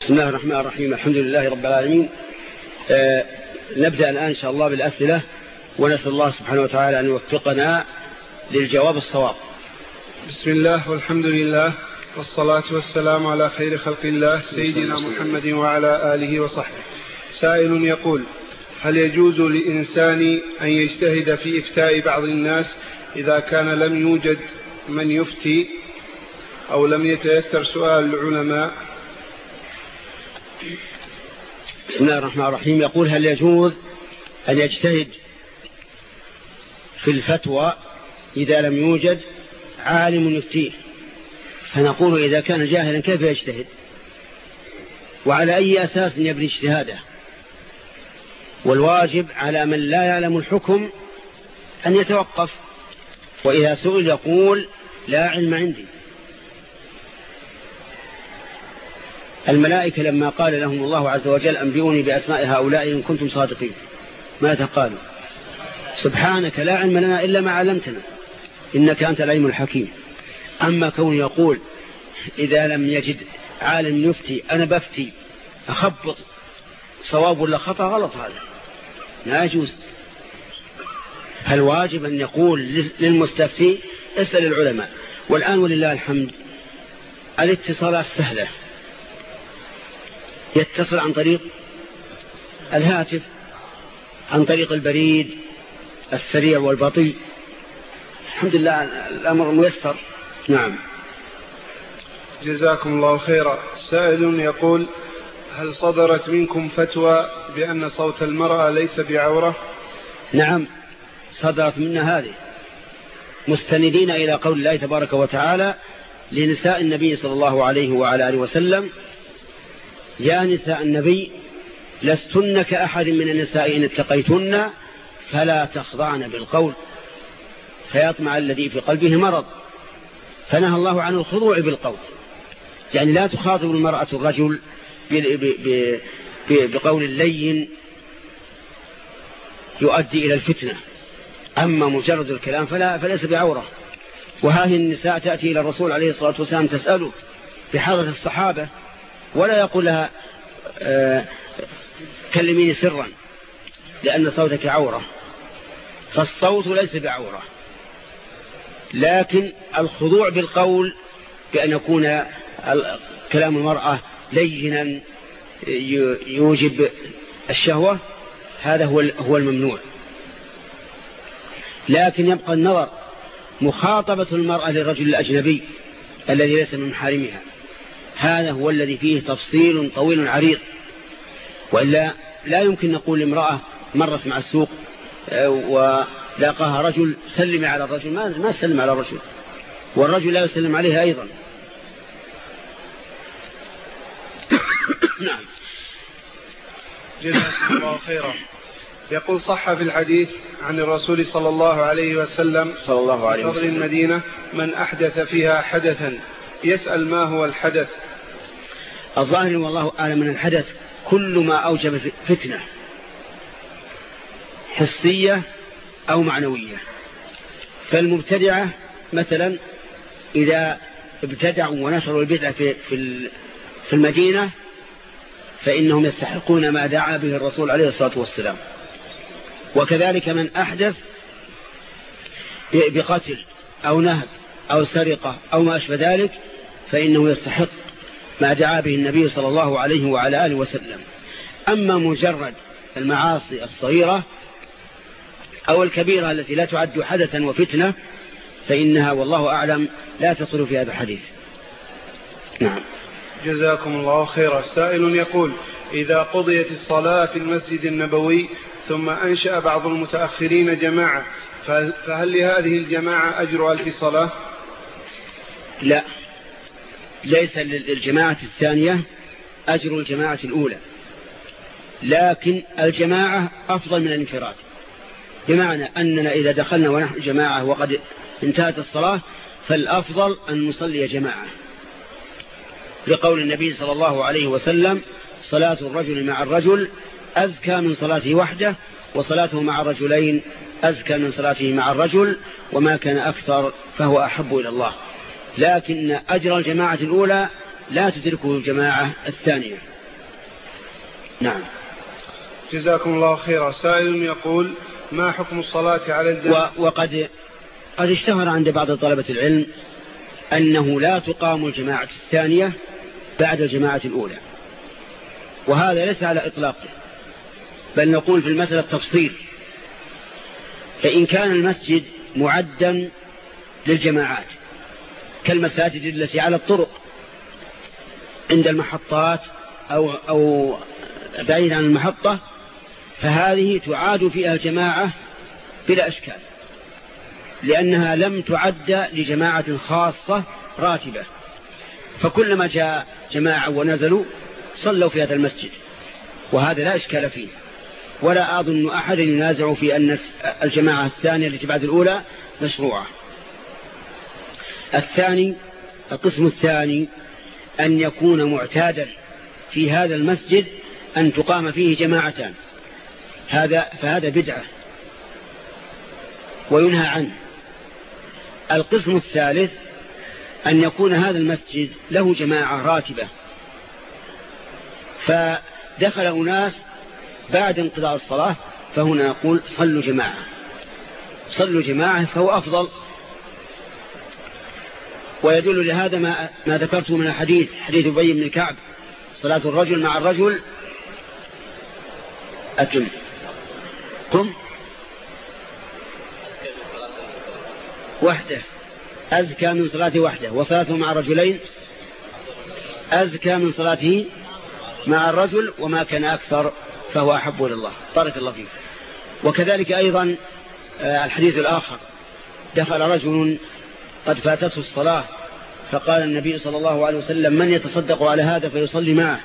بسم الله الرحمن الرحيم الحمد لله رب العالمين. آه نبدأ الآن إن شاء الله بالأسئلة ونسأل الله سبحانه وتعالى أن يوفقنا للجواب الصواب بسم الله والحمد لله والصلاة والسلام على خير خلق الله سيدنا محمد وعلى آله وصحبه. سائل يقول هل يجوز لإنسان أن يجتهد في إفتاء بعض الناس إذا كان لم يوجد من يفتي؟ أو لم يتيسر سؤال العلماء بسم الله الرحمن الرحيم. يقول هل يجوز أن يجتهد في الفتوى إذا لم يوجد عالم يفتيه؟ فنقول إذا كان جاهلا كيف يجتهد؟ وعلى أي أساس يبني اجتهاده؟ والواجب على من لا يعلم الحكم أن يتوقف. وإذا سئل يقول لا علم عندي. الملائكة لما قال لهم الله عز وجل أنبئوني بأسماء هؤلاء إن كنتم صادقين. ماذا قالوا؟ سبحانك لا علم لنا إلا ما علمتنا. إنك أنت العلم الحكيم. أما كون يقول إذا لم يجد عالم يفتي أنا بفتي أخبط صواب ولا خطأ غلط هذا؟ لا يجوز. فالواجب أن يقول للمستفتي اسأل العلماء. والآن ولله الحمد الاتصالات سهلة. يتصل عن طريق الهاتف عن طريق البريد السريع والبطيء. الحمد لله الأمر ميسر. نعم. جزاكم الله خيرا. سائل يقول هل صدرت منكم فتوى بأن صوت المرأة ليس بعورة؟ نعم صدرت منا هذه. مستندين إلى قول الله تبارك وتعالى لنساء النبي صلى الله عليه وعلى آله وسلم يا نساء النبي لستن كأحد من النساء إن اتقيتن فلا تخضعن بالقول فيطمع الذي في قلبه مرض فنهى الله عن الخضوع بالقول. يعني لا تخاطب المرأة الرجل بقول اللين يؤدي إلى الفتنة. أما مجرد الكلام فلا فليس بعورة. وهذه النساء تأتي إلى الرسول عليه الصلاة والسلام تسأله بحضرة الصحابة ولا يقول لها آه كلميني سرا لأن صوتك عورة. فالصوت ليس بعورة. لكن الخضوع بالقول بأن يكون كلام المرأة لينا يوجب الشهوة هذا هو هو الممنوع. لكن يبقى النظر مخاطبة المرأة للرجل الأجنبي الذي ليس من محارمها. هذا هو الذي فيه تفصيل طويل عريض. وإلا لا يمكن نقول لامرأة مرت مع السوق ولاقاها رجل سلم على الرجل ما ما سلم على الرجل. والرجل لا يسلم عليها أيضا. نعم. جزاكم الله خيرا. يقول صح في الحديث عن الرسول صلى الله عليه وسلم صلى الله عليه وسلم. المدينة من أحدث فيها حدثا يسأل ما هو الحدث. الظاهر والله أعلم من الحدث كل ما أوجب فتنة حسية أو معنوية. فالمبتدعة مثلا إذا ابتدعوا ونشروا البدعة في, في المدينة فإنهم يستحقون ما دعا به الرسول عليه الصلاة والسلام. وكذلك من أحدث بقتل أو نهب أو سرقة أو ما أشبه ذلك فإنه يستحق ما دعا به النبي صلى الله عليه وعلى آله وسلم. أما مجرد المعاصي الصغيرة أو الكبيرة التي لا تعد حدثا وفتنة فإنها والله أعلم لا تصل في هذا الحديث. نعم. جزاكم الله خيرا. سائل يقول إذا قضيت الصلاة في المسجد النبوي ثم أنشأ بعض المتأخرين جماعة فهل لهذه الجماعة أجر ألف صلاة لا. ليس للجماعة الثانية أجر الجماعة الأولى لكن الجماعة أفضل من الانفراد. بمعنى أننا إذا دخلنا ونحن جماعة وقد انتهت الصلاة فالأفضل أن نصلي جماعة. لقول النبي صلى الله عليه وسلم صلاة الرجل مع الرجل أزكى من صلاته وحده وصلاته مع الرجلين أزكى من صلاته مع الرجل وما كان أكثر فهو أحب إلى الله. لكن أجر الجماعة الأولى لا تدركه الجماعة الثانية. نعم. جزاكم الله خيرا. سائل يقول ما حكم الصلاة على الجنازة وقد قد اشتهر عند بعض طلبة العلم أنه لا تقام الجماعة الثانية بعد الجماعة الأولى. وهذا ليس على إطلاقه بل نقول في المسألة تفصيل فإن كان المسجد معدا للجماعات كالمساجد التي على الطرق عند المحطات أو, أو بعيد عن المحطة فهذه تعاد فيها الجماعة بلا أشكال لأنها لم تعد لجماعة خاصة راتبة. فكلما جاء جماعة ونزلوا صلوا في هذا المسجد وهذا لا إشكال فيه. ولا أظن أحد ينازع في أن الجماعة الثانية التي بعد الأولى مشروعة. الثاني القسم الثاني أن يكون معتادا في هذا المسجد أن تقام فيه جماعتان. هذا فهذا بدعة. وينهى عنه. القسم الثالث أن يكون هذا المسجد له جماعة راتبة. فدخل أناس بعد انقضاء الصلاة فهنا نقول صلوا جماعة. صلوا جماعة فهو أفضل. ويدل لهذا ما, ما ذكرته من الحديث حديث أبي بن كعب صلاة الرجل مع الرجل. أتم. قم. وحده. أزكى من صلاته وحده. وصلاته مع رجلين. أزكى من صلاته مع الرجل وما كان أكثر فهو أحب لله بارك الله فيك. وكذلك أيضا آه، الحديث الآخر. دخل رجل قد فاتته الصلاة. فقال النبي صلى الله عليه وسلم من يتصدق على هذا فيصلي معه.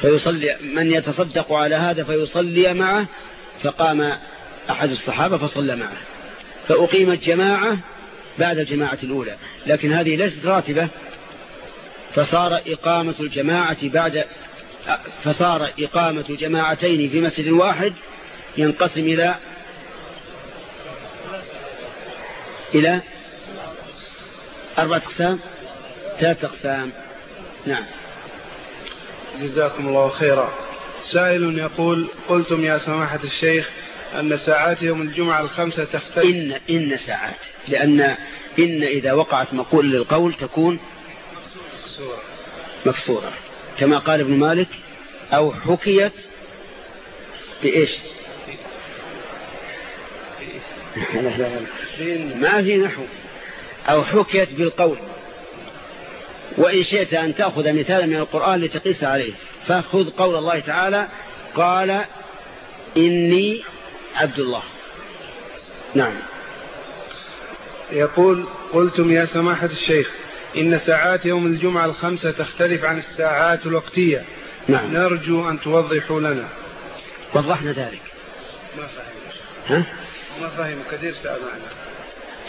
فيصلي من يتصدق على هذا فيصلي معه فقام أحد الصحابة فصلى معه. فأقيمت جماعة بعد الجماعة الأولى. لكن هذه ليست راتبة. فصار إقامة الجماعة بعد فصار إقامة جماعتين في مسجد واحد ينقسم إلى إلى أربعة أقسام؟ ثلاثة أقسام. نعم. جزاكم الله خيرا. سائل يقول قلتم يا سماحة الشيخ أن ساعات يوم الجمعة الخمسة تختلف. إن, إن ساعات. لأن إن إذا وقعت مقول للقول تكون مكسورة, مكسورة. كما قال ابن مالك أو حكيت بإيش. ما في نحو؟ أو حكيت بالقول. وإن شئت أن تأخذ مثالا من القرآن لتقيس عليه. فخذ قول الله تعالى قال إني عبد الله. نعم. يقول قلتم يا سماحة الشيخ إن ساعات يوم الجمعة الخمسة تختلف عن الساعات الوقتية. نعم. نرجو أن توضحوا لنا. وضحنا ذلك. ما فهم ها؟ ما فهم كثير سامعنا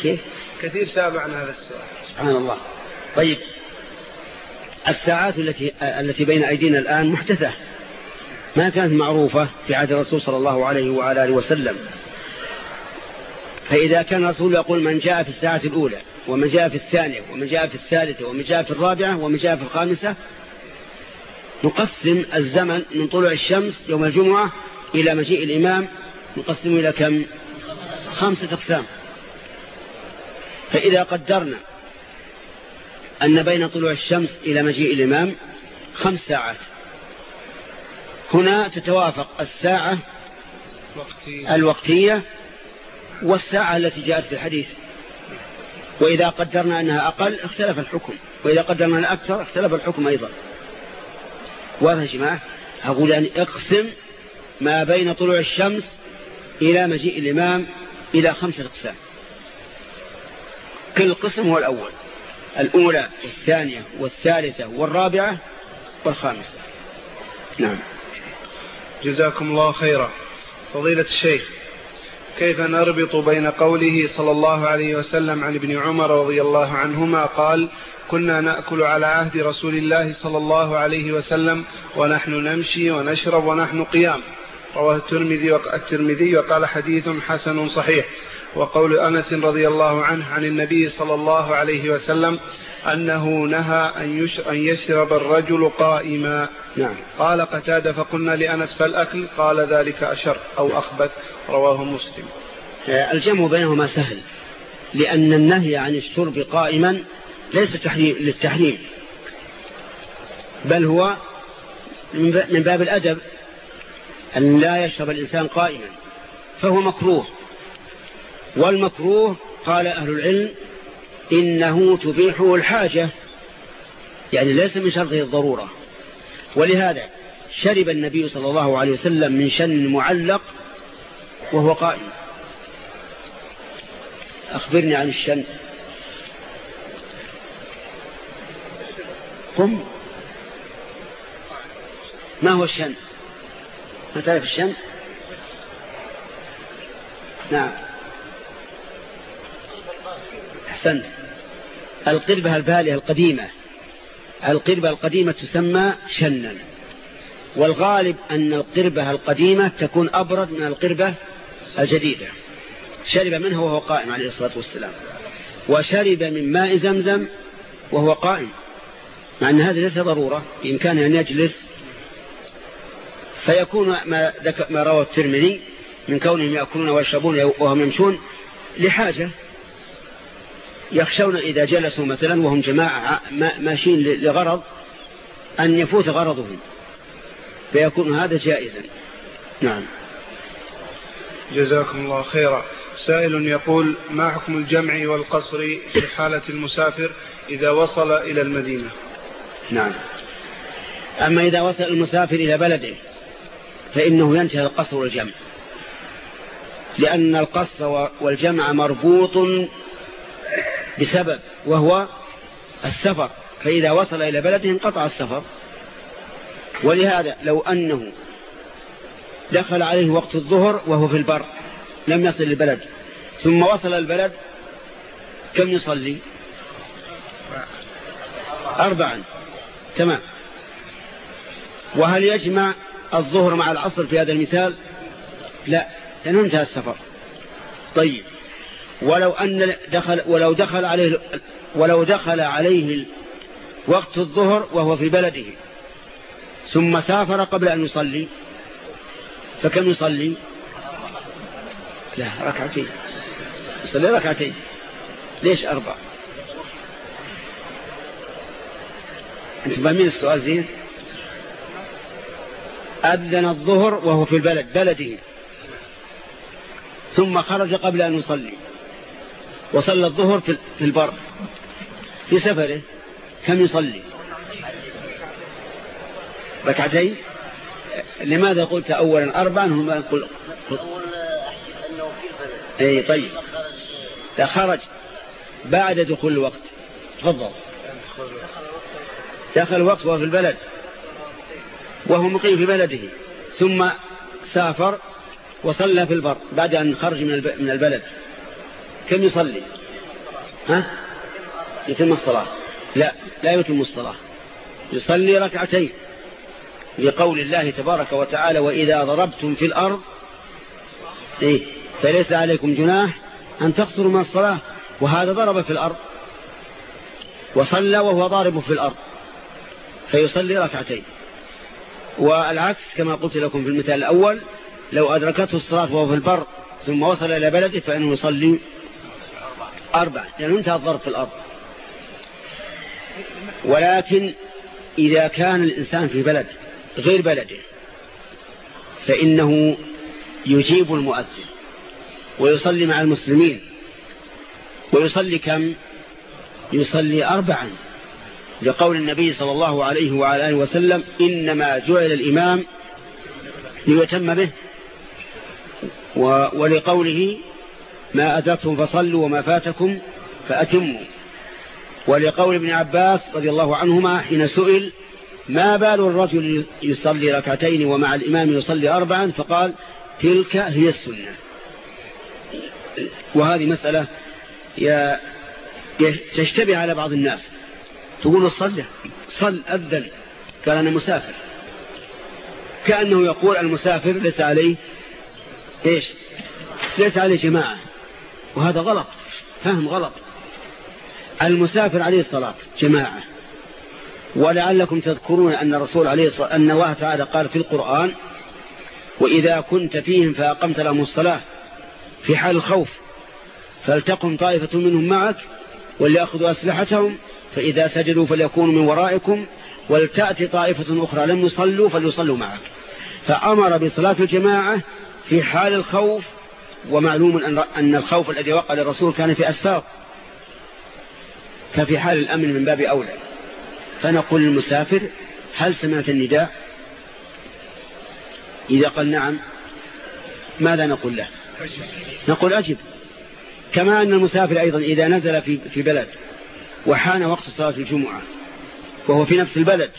كيف؟ كثير سامعنا هذا السؤال. سبحان الله. طيب. الساعات التي التي بين أيدينا الآن محدثة ما كانت معروفة في عهد الرسول صلى الله عليه وعلى آله وسلم. فإذا كان الرسول يقول من جاء في الساعة الأولى ومن جاء في الثانية ومن جاء في الثالثة ومن جاء في الرابعة ومن جاء في الخامسة نقسم الزمن من طلوع الشمس يوم الجمعة إلى مجيء الإمام نقسم إلى كم؟ خمسة أقسام. فإذا قدرنا أن بين طلوع الشمس إلى مجيء الإمام خمس ساعات. هنا تتوافق الساعة الوقتية والساعة التي جاءت في الحديث. وإذا قدرنا أنها أقل اختلف الحكم. وإذا قدرنا أنها أكثر اختلف الحكم أيضا. واضح يا جماعة؟ أقول أن اقسم ما بين طلوع الشمس إلى مجيء الإمام إلى خمسة أقسام. كل قسم هو الأول. الأولى والثانية والثالثة والرابعة والخامسة. نعم. جزاكم الله خيرا. فضيلة الشيخ كيف نربط بين قوله صلى الله عليه وسلم عن ابن عمر رضي الله عنهما قال كنا نأكل على عهد رسول الله صلى الله عليه وسلم ونحن نمشي ونشرب ونحن قيام رواه الترمذي الترمذي وقال حديث حسن صحيح. وقول أنس رضي الله عنه عن النبي صلى الله عليه وسلم أنه نهى أن, أن يشرب الرجل قائما. نعم. قال قتادة فقلنا لأنس فالأكل؟ قال ذلك أشر أو أخبث رواه مسلم. آه، الجمع بينهما سهل لأن النهي عن الشرب قائما ليس تحريم للتحريم بل هو من باب الأدب أن لا يشرب الإنسان قائما فهو مكروه. والمكروه قال أهل العلم إنه تبيحه الحاجة. يعني ليس من شرطه الضرورة. ولهذا شرب النبي صلى الله عليه وسلم من شن معلق وهو قائم. أخبرني عن الشن. قم. ما هو الشن؟ ما تعرف الشن؟ نعم. أحسنت القربة البالية القديمة. القربة القديمة تسمى شنا والغالب أن القربة القديمة تكون أبرد من القربة الجديدة. شرب منها وهو قائم عليه الصلاة والسلام. وشرب من ماء زمزم وهو قائم. مع أن هذا ليس ضرورة بإمكانه أن يجلس. فيكون ما, ما روى الترمذي من كونهم يأكلون ويشربون وهم يمشون لحاجة. يخشون إذا جلسوا مثلا وهم جماعة ماشيين لغرض أن يفوت غرضهم فيكون هذا جائزا. نعم. جزاكم الله خيرا. سائل يقول ما حكم الجمع والقصر في حالة المسافر إذا وصل إلى المدينة؟ نعم. أما إذا وصل المسافر إلى بلده فإنه ينتهي القصر والجمع. لأن القصر والجمع مربوط بسبب وهو السفر. فإذا وصل إلى بلده انقطع السفر. ولهذا لو أنه دخل عليه وقت الظهر وهو في البر لم يصل البلد ثم وصل البلد كم يصلي؟ أربعا. تمام. وهل يجمع الظهر مع العصر في هذا المثال؟ لا لأنه انتهى السفر. طيب. ولو أن دخل ولو دخل عليه ولو دخل عليه وقت الظهر وهو في بلده. ثم سافر قبل أن يصلي. فكم يصلي؟ لا ركعتين. يصلي ركعتين. ليش أربع؟ أنت فاهمين السؤال زين أذن الظهر وهو في البلد بلده. ثم خرج قبل أن يصلي. وصلى الظهر في البر. في سفره كم يصلي؟ ركعتين. لماذا قلت أولا أربعا؟ هم قل... قل... اي طيب. لا خرج. بعد دخول الوقت. تفضل. دخل الوقت وهو في البلد. وهو مقيم في بلده. ثم سافر وصلى في البر بعد أن خرج من البلد. كم يصلي؟ ها؟ يتم الصلاة. لا لا يتم الصلاة. يصلي ركعتين. لقول الله تبارك وتعالى وإذا ضربتم في الأرض إيه فليس عليكم جناح أن تقصروا من الصلاة. وهذا ضرب في الأرض. وصلى وهو ضارب في الأرض. فيصلي ركعتين. والعكس كما قلت لكم في المثال الأول لو أدركته الصلاة وهو في البر ثم وصل إلى بلده فإنه يصلي أربعة لأنه انتهى الضرب في الأرض ولكن إذا كان الإنسان في بلد غير بلده فإنه يجيب المؤذن ويصلي مع المسلمين. ويصلي كم؟ يصلي أربعا. لقول النبي صلى الله عليه وعلى آله وسلم إنما جعل الإمام ليتم به. ولقوله ما أدركتم فصلوا وما فاتكم فأتموا. ولقول ابن عباس رضي الله عنهما حين سئل ما بال الرجل يصلي ركعتين ومع الإمام يصلي أربعا؟ فقال تلك هي السنة. وهذه مسألة تشتبه على بعض الناس. تقول صل صل أذن قال أنا مسافر. كأنه يقول المسافر ليس عليه إيش؟ ليس عليه جماعة. وهذا غلط فهم غلط. المسافر عليه الصلاة جماعة. ولعلكم تذكرون أن الرسول عليه الصلاة أن الله تعالى قال في القرآن وإذا كنت فيهم فأقمت لهم الصلاة في حال الخوف فلتقم طائفة منهم معك وليأخذوا أسلحتهم فإذا سجدوا فليكونوا من ورائكم ولتأتي طائفة أخرى لم يصلوا فليصلوا معك. فأمر بصلاة الجماعة في حال الخوف ومعلوم أن الخوف الذي وقع للرسول كان في أسفار ففي حال الأمن من باب أولى. فنقول للمسافر هل سمعت النداء؟ إذا قال نعم ماذا نقول له؟ نقول أجب. كما أن المسافر أيضا إذا نزل في, في بلد وحان وقت صلاة الجمعة وهو في نفس البلد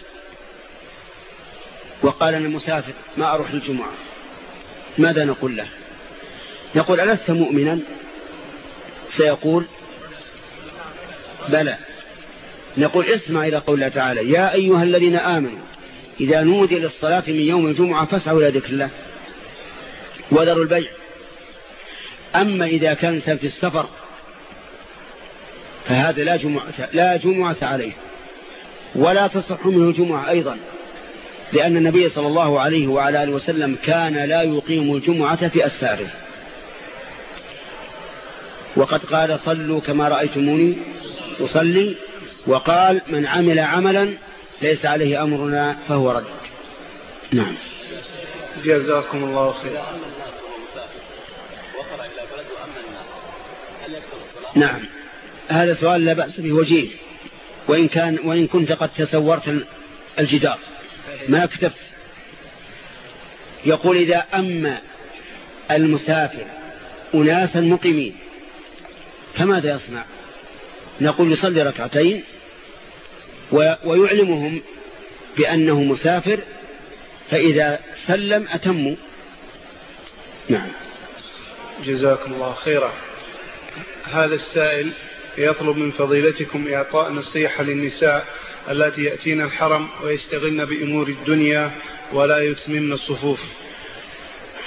وقال أنا مسافر ما أروح للجمعة ماذا نقول له؟ نقول ألست مؤمنا؟ سيقول بلى. نقول اسمع إلى قول الله تعالى يا أيها الذين آمنوا إذا نودي للصلاة من يوم الجمعة فاسعوا إلى ذكر الله وذروا البيع. أما إذا كان في السفر فهذا لا جمعة, لا جمعة عليه. ولا تصح منه الجمعة أيضا لأن النبي صلى الله عليه وعلى آله وسلم كان لا يقيم الجمعة في أسفاره. وقد قال صلوا كما رأيتموني أصلي وقال من عمل عملا ليس عليه أمرنا فهو رد. نعم. جزاكم الله خير. نعم. هذا سؤال لا بأس به وجيه. وإن, كان وإن كنت قد تسورت الجدار. ما كتبت؟ يقول إذا أما المسافر أناسا مقيمين فماذا يصنع؟ نقول يصلي ركعتين ويعلمهم بأنه مسافر فإذا سلم أتموا نعم. جزاكم الله خيرا. هذا السائل يطلب من فضيلتكم إعطاء نصيحة للنساء التي يأتين الحرم ويستغلن بأمور الدنيا ولا يتممن الصفوف.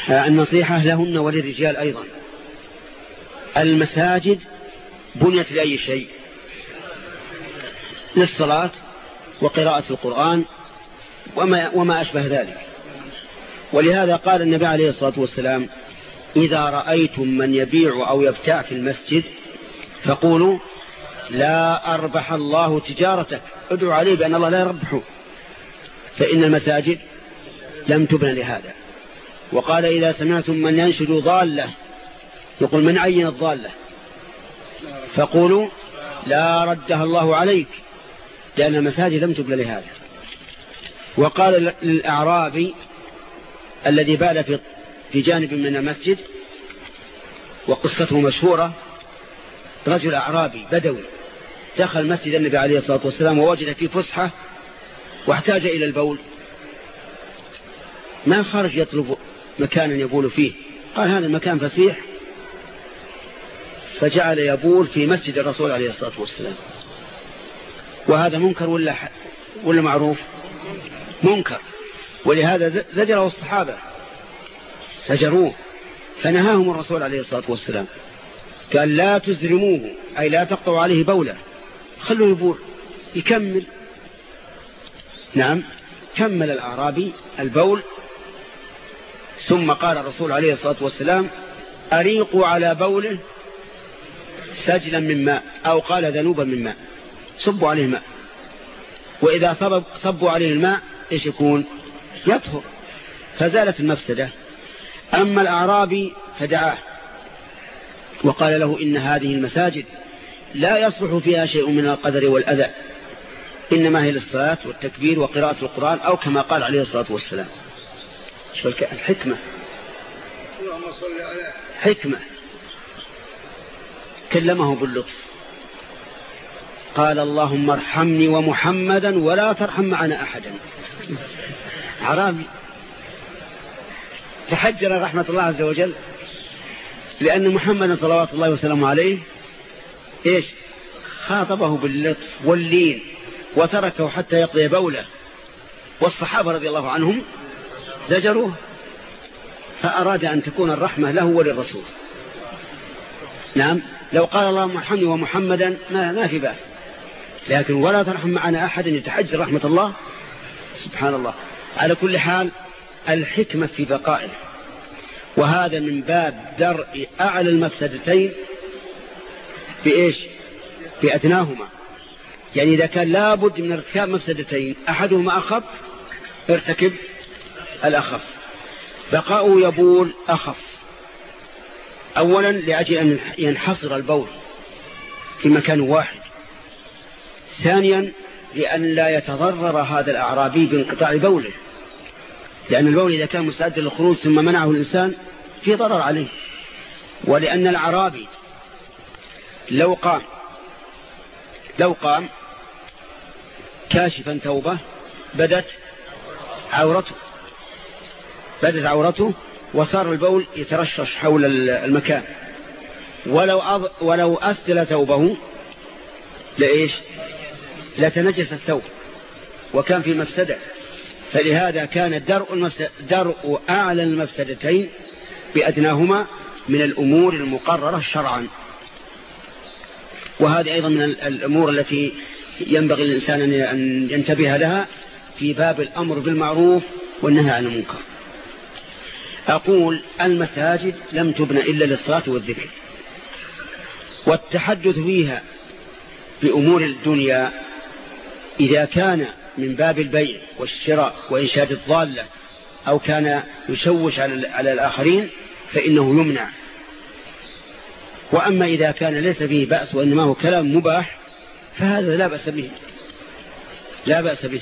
النصيحة لهن وللرجال أيضا. المساجد بنيت لأي شيء؟ للصلاة وقراءة القرآن وما, وما أشبه ذلك. ولهذا قال النبي عليه الصلاة والسلام إذا رأيتم من يبيع أو يبتاع في المسجد فقولوا لا أربح الله تجارتك. ادعوا عليه بأن الله لا يربحه فإن المساجد لم تبنى لهذا. وقال إذا سمعتم من ينشد ضالة. يقول من عين الضالة؟ فقولوا لا ردها الله عليك لأن المساجد لم تبنى لهذا. وقال للأعرابي الذي بال في في جانب من المسجد وقصته مشهورة رجل أعرابي بدوي دخل مسجد النبي عليه الصلاة والسلام ووجد فيه فسحة واحتاج إلى البول. ما خرج يطلب مكانا يبول فيه. قال هذا المكان فسيح فجعل يبول في مسجد الرسول عليه الصلاة والسلام. وهذا منكر ولا, ولا معروف؟ منكر. ولهذا زجره الصحابة. سجروه فنهاهم الرسول عليه الصلاة والسلام. قال لا تزرموه أي لا تقطعوا عليه بوله. خلوه يبور يكمل. نعم. كمل الأعرابي البول. ثم قال الرسول عليه الصلاة والسلام أريقوا على بوله سجلا من ماء أو قال ذنوبا من ماء صبوا عليه ماء وإذا صبوا, صبوا عليه الماء إيش يكون؟ يطهر. فزالت المفسدة. أما الأعرابي فدعاه وقال له إن هذه المساجد لا يصلح فيها شيء من القدر والأذى إنما هي للصلاة والتكبير وقراءة القرآن أو كما قال عليه الصلاة والسلام. الحكمة. حكمة. كلمه باللطف. قال اللهم ارحمني ومحمدا ولا ترحم معنا أحدا. عرامي تحجر رحمة الله عز وجل لأن محمدا صلوات الله وسلامه عليه إيش؟ خاطبه باللطف واللين وتركه حتى يقضي بوله. والصحابة رضي الله عنهم زجروه فأراد أن تكون الرحمة له وللرسول. نعم. لو قال اللهم ارحمني ومحمدا ما, ما في بأس. لكن ولا ترحم معنا أحد يتحجر رحمة الله. سبحان الله. على كل حال الحكمة في بقائه. وهذا من باب درء أعلى المفسدتين بإيش؟ بأدناهما. يعني إذا كان لابد من ارتكاب مفسدتين أحدهما أخف ارتكب الأخف. بقاء يبول أخف. أولا لأجل أن ينحصر البول في مكان واحد. ثانيا لأن لا يتضرر هذا الأعرابي بانقطاع بوله. لأن البول إذا كان مستعدا للخروج ثم منعه الإنسان في ضرر عليه. ولأن الأعرابي لو قام لو قام كاشفا ثوبه بدت عورته. بدت عورته وصار البول يترشش حول المكان. ولو, أض... ولو أسدل ثوبه لإيش؟ لتنجس الثوب. وكان في مفسدة. فلهذا كان درء, المفسد... درء أعلى المفسدتين بأدناهما من الأمور المقررة شرعا. وهذه أيضا من الأمور التي ينبغي الإنسان أن ينتبه لها في باب الأمر بالمعروف والنهي عن المنكر. أقول المساجد لم تبنى إلا للصلاة والذكر. والتحدث فيها بأمور الدنيا إذا كان من باب البيع والشراء وإنشاد الضالة أو كان يشوش على الآخرين فإنه يمنع. وأما إذا كان ليس فيه بأس وإنما هو كلام مباح فهذا لا بأس به. لا بأس به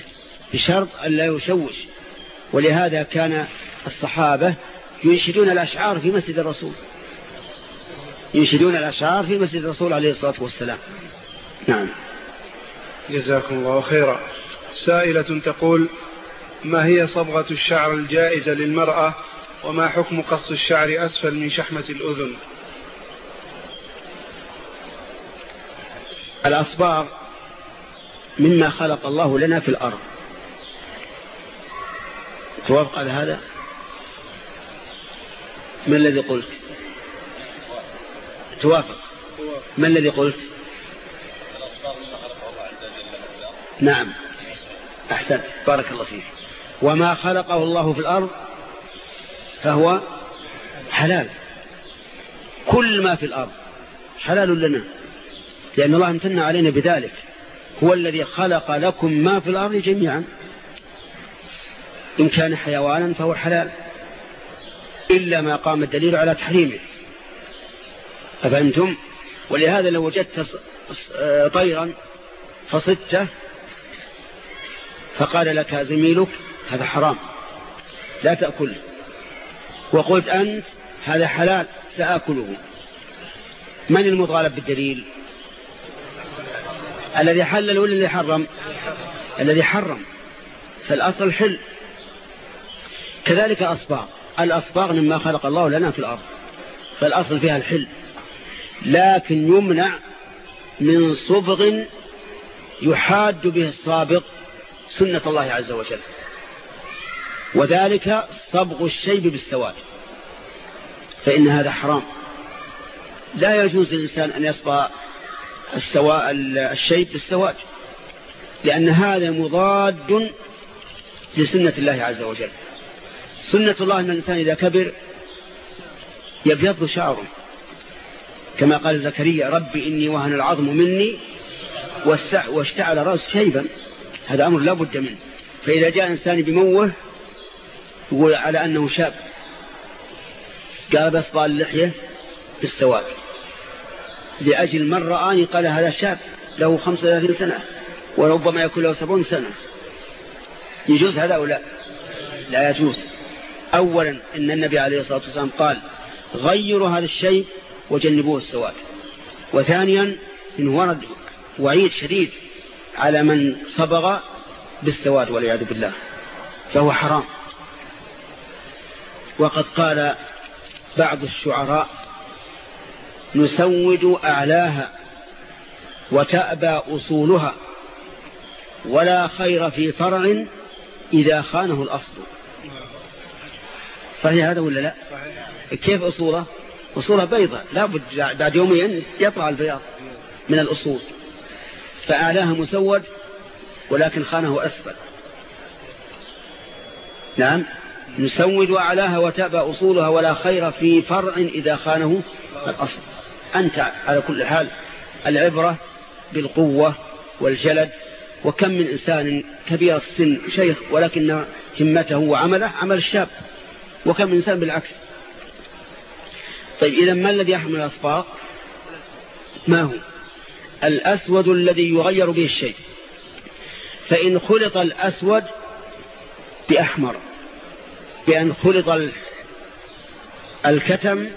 بشرط أن لا يشوش. ولهذا كان الصحابة ينشدون الأشعار في مسجد الرسول. ينشدون الأشعار في مسجد الرسول عليه الصلاة والسلام. نعم. جزاكم الله خيرا. سائلة تقول ما هي صبغة الشعر الجائزة للمرأة وما حكم قص الشعر أسفل من شحمة الأذن؟ الأصباغ مما خلق الله لنا في الأرض. توافق على هذا؟ ما الذي قلت؟ توافق. ما الذي قلت؟ نعم. أحسنت. بارك الله فيك. وما خلقه الله في الأرض فهو حلال. كل ما في الأرض حلال لنا. لأن الله امتن علينا بذلك. هو الذي خلق لكم ما في الأرض جميعا. إن كان حيوانا فهو حلال. إلا ما قام الدليل على تحريمه. أفهمتم؟ ولهذا لو وجدت طيرا فصدته فقال لك زميلك هذا حرام لا تأكله وقلت أنت هذا حلال سآكله. من المطالب بالدليل؟ الذي حلل ولا الذي حرم؟ الذي حرم. فالأصل حل. كذلك أصباغ. الأصباغ مما خلق الله لنا في الأرض فالأصل فيها الحل. لكن يمنع من صبغ يحاد به الصابغ سنة الله عز وجل. وذلك صبغ الشيب بالسواد فإن هذا حرام. لا يجوز للإنسان أن يصبغ السواء الشيب بالسواد لأن هذا مضاد لسنة الله عز وجل. سنة الله أن الإنسان إذا كبر يبيض شعره. كما قال زكريا ربي إني وهن العظم مني واشتعل رأس شيبا. هذا أمر لا بد منه. فإذا جاء إنسان بموه يقول على أنه شاب. قال بس طال اللحية بالسواد. لأجل من رآني قال هذا شاب له خمسة وثلاثين سنة وربما يكون له سبعون سنة. يجوز هذا أو لا؟ لا يجوز. أولا إن النبي عليه الصلاة والسلام قال غيروا هذا الشيء وجنبوه السواد. وثانيا إن ورد وعيد شديد على من صبغ بالسواد والعياذ بالله. فهو حرام. وقد قال بعض الشعراء نسود أعلاها وتأبى أصولها ولا خير في فرع إذا خانه الأصل. صحيح هذا ولا لا؟ كيف أصوله؟ أصولها بيضة لا بد بعد يومين يطلع البياض من الأصول. فأعلاها مسود ولكن خانه أسفل. نعم نسود أعلاها وتأبى أصولها ولا خير في فرع إذا خانه الأصل. أنت على كل حال العبرة بالقوة والجلد وكم من إنسان كبير السن شيخ ولكن همته وعمله عمل الشاب. وكم إنسان بالعكس. طيب إذا ما الذي يحمل الأصفار ما هو؟ الأسود الذي يغير به الشيء. فإن خلط الأسود بأحمر بأن خلط الكتم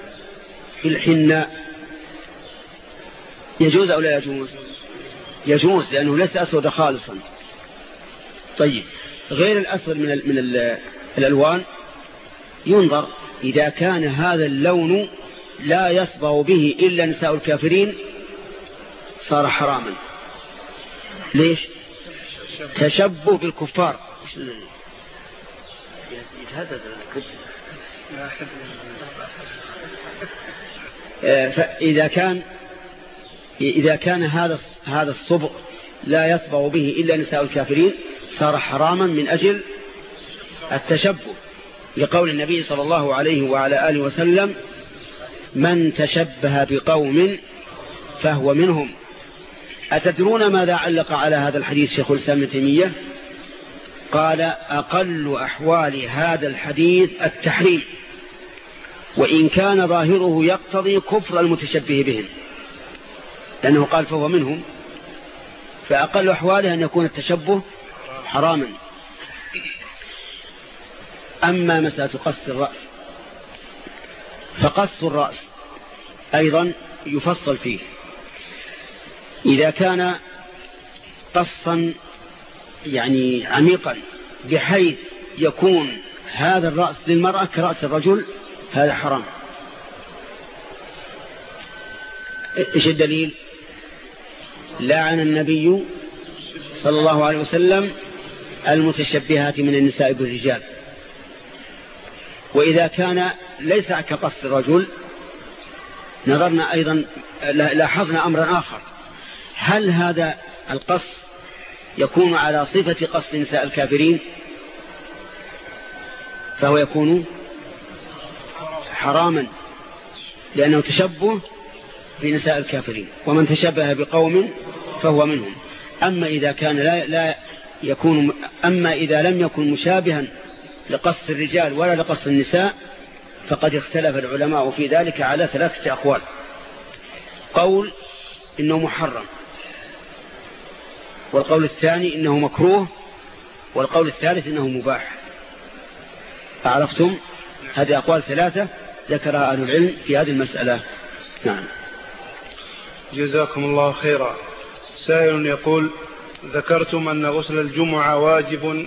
بالحناء يجوز أو لا يجوز؟ يجوز لأنه ليس أسود خالصا. طيب غير الأسود من, من الألوان؟ ينظر إذا كان هذا اللون لا يصبغ به إلا نساء الكافرين صار حراما. ليش؟ تشبه بالكفار. آه، فإذا كان إذا كان هذا هذا الصبغ لا يصبغ به إلا نساء الكافرين صار حراما من أجل التشبه. لقول النبي صلى الله عليه وعلى آله وسلم من تشبه بقوم فهو منهم. أتدرون ماذا علق على هذا الحديث شيخ الإسلام تيمية؟ قال أقل أحوال هذا الحديث التحريم وإن كان ظاهره يقتضي كفر المتشبه بهم. لأنه قال فهو منهم. فأقل أحواله أن يكون التشبه حراما. أما مسألة قص الرأس فقص الرأس أيضا يفصل فيه. إذا كان قصا يعني عميقا بحيث يكون هذا الرأس للمرأة كرأس الرجل هذا حرام. إيش الدليل؟ لعن النبي صلى الله عليه وسلم المتشبهات من النساء بالرجال. وإذا كان ليس كقص الرجل نظرنا أيضا لاحظنا أمرا آخر. هل هذا القص يكون على صفة قصد نساء الكافرين؟ فهو يكون حراما لأنه تشبه بنساء الكافرين. ومن تشبه بقوم فهو منهم. أما إذا كان لا, لا يكون أما إذا لم يكن مشابها لقصد الرجال ولا لقصد النساء فقد اختلف العلماء في ذلك على ثلاثة أقوال. قول إنه محرم والقول الثاني إنه مكروه والقول الثالث إنه مباح. عرفتم؟ هذه أقوال ثلاثة ذكرها أهل العلم في هذه المسألة. نعم. جزاكم الله خيرا. سائل يقول ذكرتم أن غسل الجمعة واجب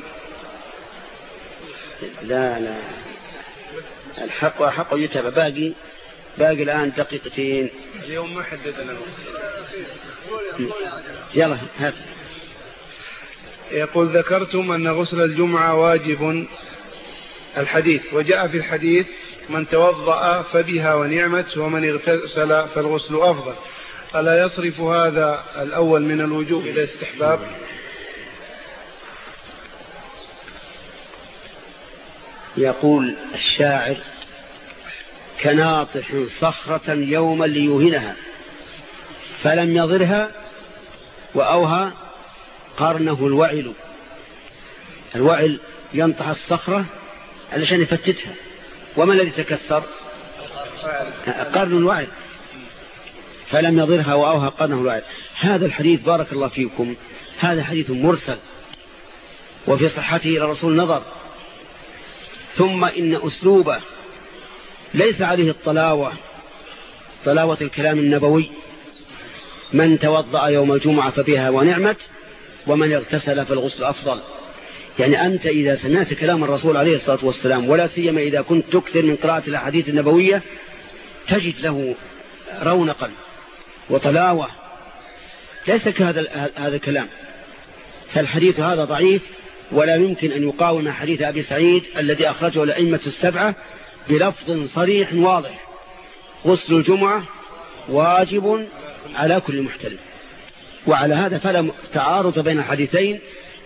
لا لا. الحق وحق يتبع باقي باقي الآن دقيقتين. اليوم ما حددنا يلا هات. يقول ذكرتم أن غسل الجمعة واجب الحديث. وجاء في الحديث من توضأ فبها ونعمت ومن اغتسل فالغسل أفضل. ألا يصرف هذا الأول من الوجوب إلى استحباب يقول الشاعر كناطح صخرة يوما ليوهنها فلم يضرها وأوهى قرنه الوعل. الوعل ينطح الصخرة علشان يفتتها. وما الذي تكسر؟ قرن الوعل. فلم يضرها وأوهى قرنه الوعل. هذا الحديث بارك الله فيكم. هذا حديث مرسل. وفي صحته إلى رسول نظر. ثم إن أسلوبه ليس عليه الطلاوة طلاوة الكلام النبوي. من توضأ يوم الجمعة فبها ونعمت ومن اغتسل فالغسل أفضل. يعني أنت إذا سمعت كلام الرسول عليه الصلاة والسلام ولا سيما إذا كنت تكثر من قراءة الأحاديث النبوية تجد له رونقا وطلاوة. ليس كهذا هذا الكلام. فالحديث هذا ضعيف ولا يمكن أن يقاوم حديث أبي سعيد الذي أخرجه الأئمة السبعة بلفظ صريح واضح. غسل الجمعة واجب على كل محتلم وعلى هذا فلا تعارض بين الحديثين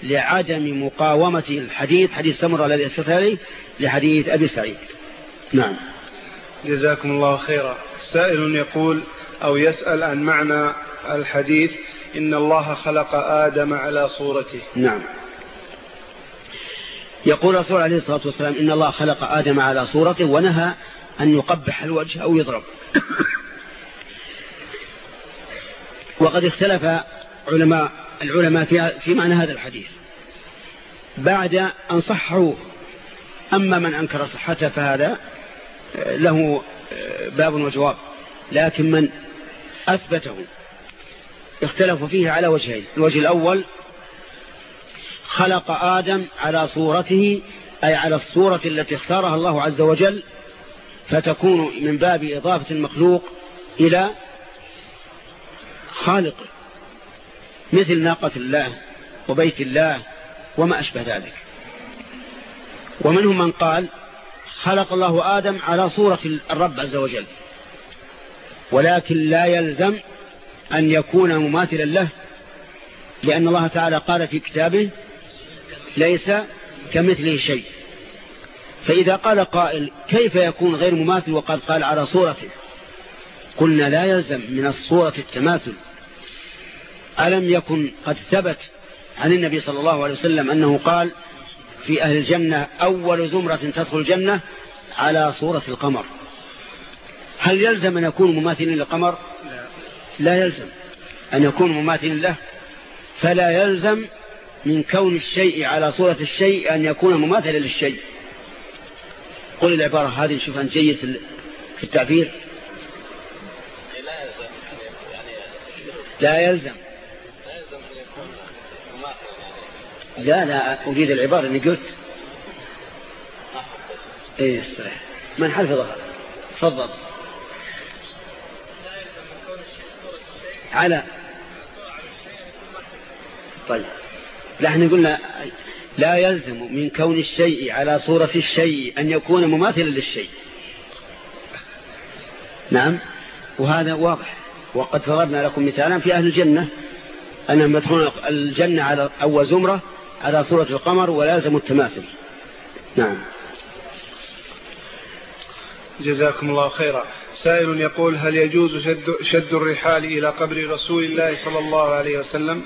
لعدم مقاومة الحديث حديث سمر الذي أسفت عليه لحديث أبي سعيد. نعم. جزاكم الله خيرا. سائل يقول أو يسأل عن معنى الحديث إن الله خلق آدم على صورته. نعم. يقول الرسول عليه الصلاة والسلام إن الله خلق آدم على صورته ونهى أن يقبح الوجه أو يضرب. وقد اختلف علماء العلماء في, في معنى هذا الحديث. بعد أن صحوا أما من أنكر صحته فهذا له باب وجواب. لكن من أثبته اختلفوا فيه على وجهين. الوجه الأول خلق آدم على صورته أي على الصورة التي اختارها الله عز وجل فتكون من باب إضافة المخلوق إلى خالقه مثل ناقة الله وبيت الله وما أشبه ذلك. ومنهم من قال خلق الله آدم على صورة الرب عز وجل ولكن لا يلزم أن يكون مماثلا له لأن الله تعالى قال في كتابه ليس كمثله شيء. فإذا قال قائل كيف يكون غير مماثل وقد قال على صورته قلنا لا يلزم من الصورة التماثل. ألم يكن قد ثبت عن النبي صلى الله عليه وسلم أنه قال في أهل الجنة أول زمرة تدخل الجنة على صورة القمر. هل يلزم أن يكون مماثلين للقمر؟ لا يلزم. أن يكون مماثل له؟ فلا يلزم من كون الشيء على صورة الشيء أن يكون مماثلا للشيء. قل العبارة هذه نشوفها جيد في التعبير. لا يلزم. لا لا أريد العبارة اللي قلت. إيه صحيح. من حفظها تفضل. على. طيب. إحنا قلنا لا يلزم من كون الشيء على صورة الشيء أن يكون مماثلا للشيء. نعم. وهذا واضح. وقد ضربنا لكم مثالا في أهل الجنة. أنهم يدخلون الجنة على أول زمرة على صورة القمر ولازم التماثل. نعم. جزاكم الله خيرا. سائل يقول هل يجوز شد, شد الرحال إلى قبر رسول الله صلى الله عليه وسلم؟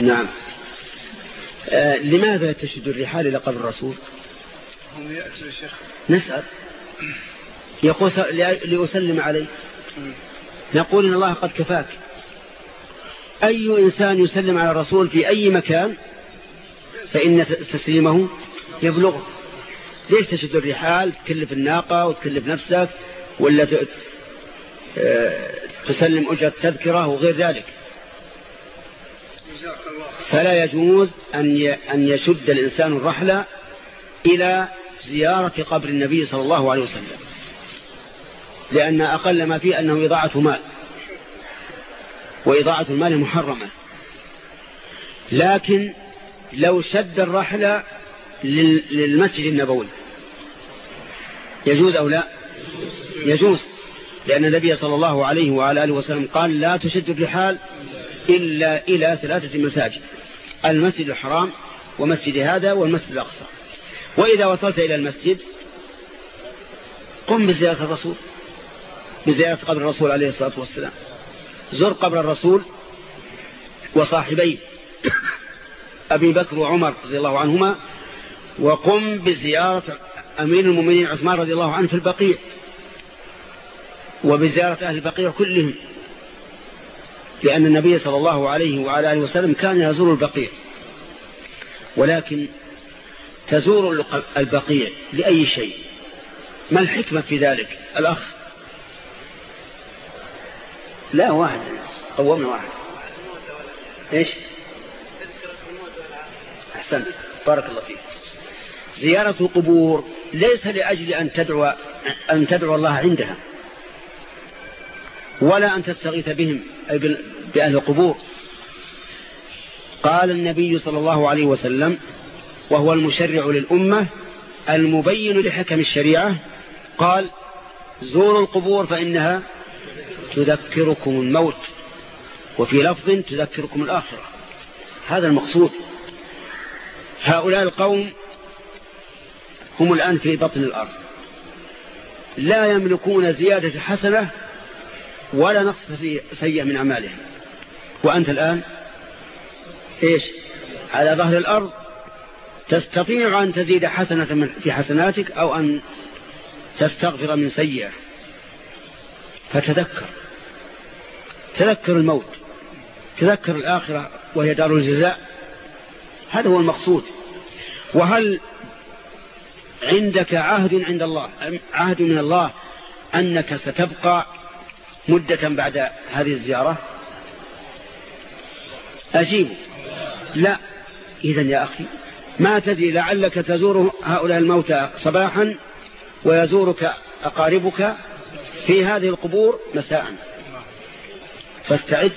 نعم. آه لماذا تشد الرحال إلى قبر الرسول؟ هم نسأل. يقول لأسلم عليه نقول إن الله قد كفاك. أي إنسان يسلم على الرسول في أي مكان فإن تسليمه يبلغه. ليش تشد الرحال؟ تكلف الناقة وتكلف نفسك ولا آه، تسلم أجرة تذكرة وغير ذلك. فلا يجوز أن يشد الإنسان الرحلة إلى زيارة قبر النبي صلى الله عليه وسلم. لأن أقل ما فيه أنه إضاعة مال. وإضاعة المال محرمة. لكن لو شد الرحلة للمسجد النبوي. يجوز أو لا؟ يجوز. لأن النبي صلى الله عليه وعلى آله وسلم قال لا تشد الرحال إلا إلى ثلاثة مساجد. المسجد الحرام ومسجد هذا والمسجد الأقصى. وإذا وصلت إلى المسجد قم بزيارة الرسول. بزيارة قبر الرسول عليه الصلاة والسلام. زر قبر الرسول وصاحبيه أبي بكر وعمر رضي الله عنهما وقم بزيارة أمير المؤمنين عثمان رضي الله عنه في البقيع. وبزيارة أهل البقيع كلهم. لأن النبي صلى الله عليه وعلى آله وسلم كان يزور البقيع. ولكن تزور البقيع لأي شيء؟ ما الحكمة في ذلك؟ الأخ. لا واحد. قومنا واحد. إيش؟ أحسنت. بارك الله فيك. زيارة القبور ليس لأجل أن تدعو, أن تدعو الله عندها. ولا أن تستغيث بهم أي بأهل القبور. قال النبي صلى الله عليه وسلم وهو المشرع للأمة المبين لحكم الشريعة قال زوروا القبور فإنها تذكركم الموت وفي لفظ تذكركم الآخرة. هذا المقصود. هؤلاء القوم هم الآن في بطن الأرض. لا يملكون زيادة حسنة ولا نقص سيء من أعمالهم. وأنت الآن؟ إيش؟ على ظهر الأرض تستطيع أن تزيد حسنة في حسناتك أو أن تستغفر من سيئة. فتذكر. تذكر الموت. تذكر الآخرة وهي دار الجزاء. هذا هو المقصود. وهل عندك عهد عند الله عهد من الله أنك ستبقى مدة بعد هذه الزيارة؟ أجيب. لا. إذا يا أخي ما تدري لعلك تزور هؤلاء الموتى صباحا ويزورك أقاربك في هذه القبور مساء. فاستعد.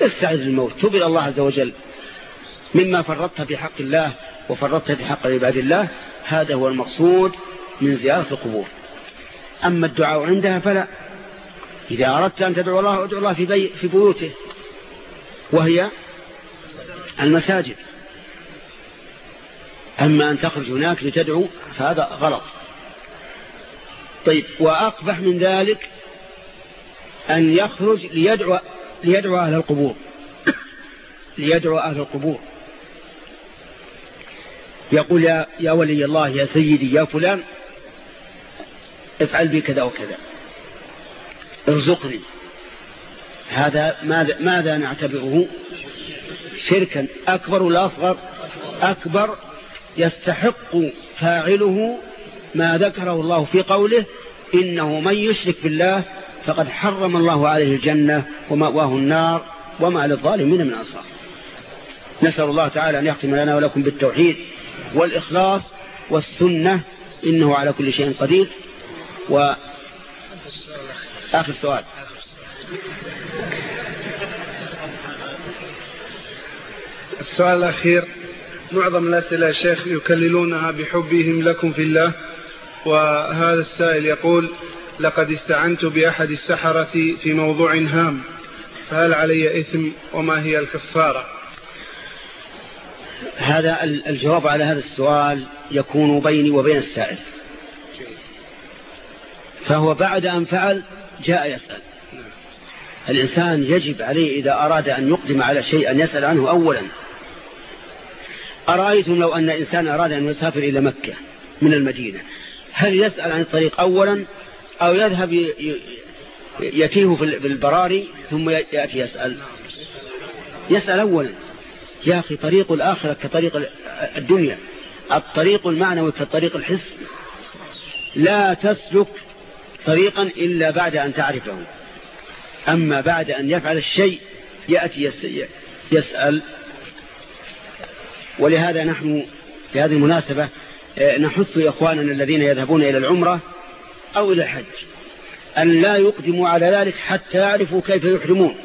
استعد للموت. تب إلى الله عز وجل. مما فرطت في حق الله وفرطت في حق عباد الله هذا هو المقصود من زيارة القبور. أما الدعاء عندها فلا. إذا أردت أن تدعو الله أدعو الله في, بي في بيوته وهي المساجد. أما أن تخرج هناك لتدعو فهذا غلط. طيب وأقبح من ذلك أن يخرج ليدعو, ليدعو أهل القبور. ليدعو أهل القبور. يقول يا, يا ولي الله يا سيدي يا فلان افعل بي كذا وكذا. ارزقني. هذا ماذا, ماذا نعتبره؟ شركا. أكبر ولا أصغر؟ أكبر يستحق فاعله ما ذكره الله في قوله إنه من يشرك بالله فقد حرم الله عليه الجنة ومأواه النار وما للظالمين من أنصار. نسأل الله تعالى أن يختم لنا ولكم بالتوحيد والإخلاص والسنة إنه على كل شيء قدير. و آخر سؤال. السؤال الأخير. معظم الأسئلة يا شيخ يكللونها بحبهم لكم في الله وهذا السائل يقول لقد استعنت بأحد السحرة في موضوع هام فهل علي إثم وما هي الكفارة؟ هذا الجواب على هذا السؤال يكون بيني وبين السائل. فهو بعد أن فعل جاء يسأل. الإنسان يجب عليه إذا أراد أن يقدم على شيء أن يسأل عنه أولا. أرأيتم لو أن إنسان أراد أن يسافر إلى مكة من المدينة؟ هل يسأل عن الطريق أولا أو يذهب يتيه في البراري ثم يأتي يسأل؟ يسأل أولا. يا أخي طريق الآخرة كطريق الدنيا الطريق المعنوي كطريق الحس. لا تسلك طريقا إلا بعد أن تعرفه أما بعد أن يفعل الشيء يأتي يسأل. ولهذا نحن في هذه المناسبة آه، نحث إخواننا الذين يذهبون إلى العمرة أو إلى الحج أن لا يقدموا على ذلك حتى يعرفوا كيف يحرمون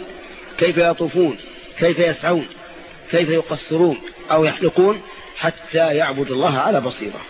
كيف يطوفون كيف يسعون كيف يقصرون أو يحلقون حتى يعبد الله على بصيرة.